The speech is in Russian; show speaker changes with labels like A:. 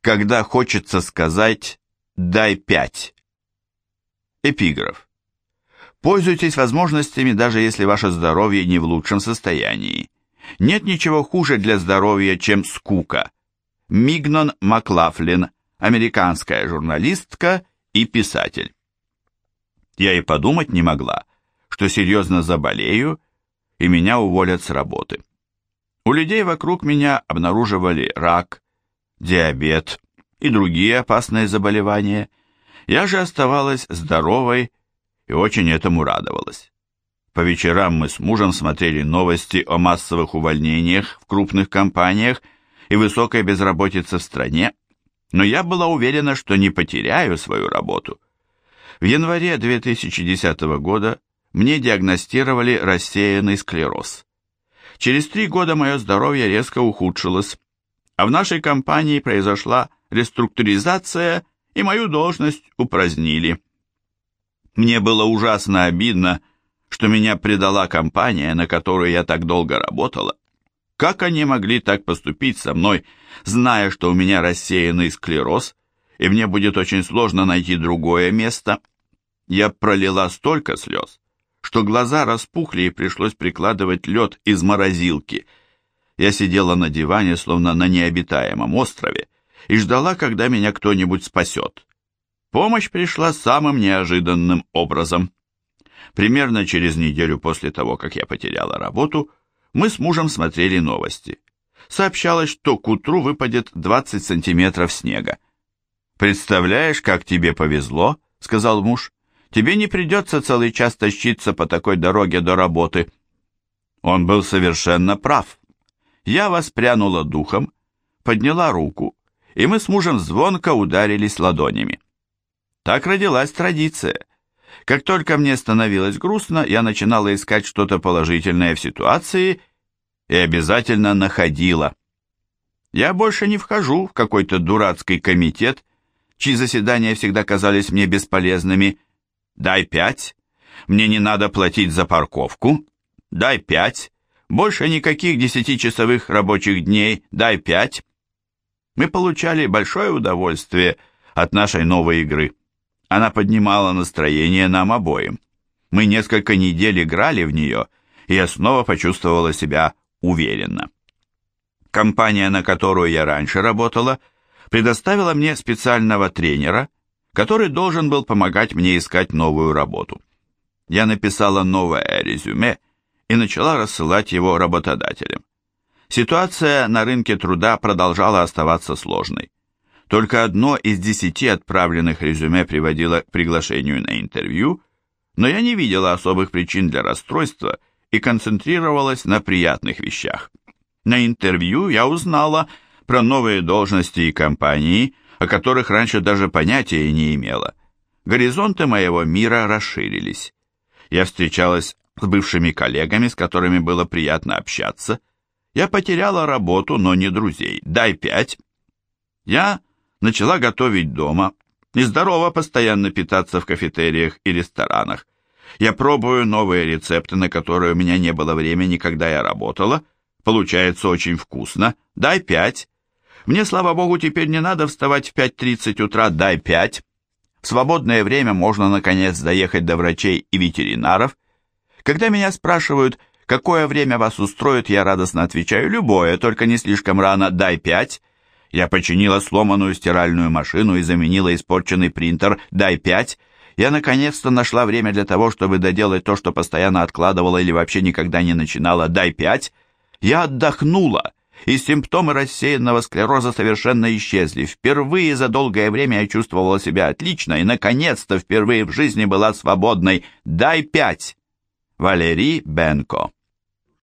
A: когда хочется сказать «дай пять». Эпиграф. Пользуйтесь возможностями, даже если ваше здоровье не в лучшем состоянии. Нет ничего хуже для здоровья, чем скука. Мигнон Маклафлин, американская журналистка и писатель. Я и подумать не могла, что серьезно заболею, и меня уволят с работы. У людей вокруг меня обнаруживали рак, диабет и другие опасные заболевания. Я же оставалась здоровой и очень этому радовалась. По вечерам мы с мужем смотрели новости о массовых увольнениях в крупных компаниях и высокой безработице в стране, но я была уверена, что не потеряю свою работу. В январе 2010 года мне диагностировали рассеянный склероз. Через три года мое здоровье резко ухудшилось, а в нашей компании произошла реструктуризация, и мою должность упразднили. Мне было ужасно обидно, что меня предала компания, на которую я так долго работала. Как они могли так поступить со мной, зная, что у меня рассеянный склероз, и мне будет очень сложно найти другое место? Я пролила столько слез, что глаза распухли и пришлось прикладывать лед из морозилки – я сидела на диване, словно на необитаемом острове, и ждала, когда меня кто-нибудь спасет. Помощь пришла самым неожиданным образом. Примерно через неделю после того, как я потеряла работу, мы с мужем смотрели новости. Сообщалось, что к утру выпадет 20 сантиметров снега. «Представляешь, как тебе повезло», — сказал муж. «Тебе не придется целый час тащиться по такой дороге до работы». Он был совершенно прав. Я воспрянула духом, подняла руку, и мы с мужем звонко ударились ладонями. Так родилась традиция. Как только мне становилось грустно, я начинала искать что-то положительное в ситуации и обязательно находила. Я больше не вхожу в какой-то дурацкий комитет, чьи заседания всегда казались мне бесполезными. Дай пять. Мне не надо платить за парковку. Дай пять. Больше никаких десятичасовых рабочих дней, дай пять. Мы получали большое удовольствие от нашей новой игры. Она поднимала настроение нам обоим. Мы несколько недель играли в нее, и я снова почувствовала себя уверенно. Компания, на которую я раньше работала, предоставила мне специального тренера, который должен был помогать мне искать новую работу. Я написала новое резюме и начала рассылать его работодателям. Ситуация на рынке труда продолжала оставаться сложной. Только одно из десяти отправленных резюме приводило к приглашению на интервью, но я не видела особых причин для расстройства и концентрировалась на приятных вещах. На интервью я узнала про новые должности и компании, о которых раньше даже понятия не имела. Горизонты моего мира расширились. Я встречалась с бывшими коллегами, с которыми было приятно общаться. Я потеряла работу, но не друзей. Дай пять. Я начала готовить дома. Нездорово постоянно питаться в кафетериях и ресторанах. Я пробую новые рецепты, на которые у меня не было времени, когда я работала. Получается очень вкусно. Дай пять. Мне, слава богу, теперь не надо вставать в 5.30 утра. Дай пять. В свободное время можно, наконец, доехать до врачей и ветеринаров, когда меня спрашивают, какое время вас устроит, я радостно отвечаю, любое, только не слишком рано, дай пять. Я починила сломанную стиральную машину и заменила испорченный принтер, дай пять. Я наконец-то нашла время для того, чтобы доделать то, что постоянно откладывала или вообще никогда не начинала, дай пять. Я отдохнула, и симптомы рассеянного склероза совершенно исчезли. Впервые за долгое время я чувствовала себя отлично и, наконец-то, впервые в жизни была свободной. Дай пять. Валерий Бенко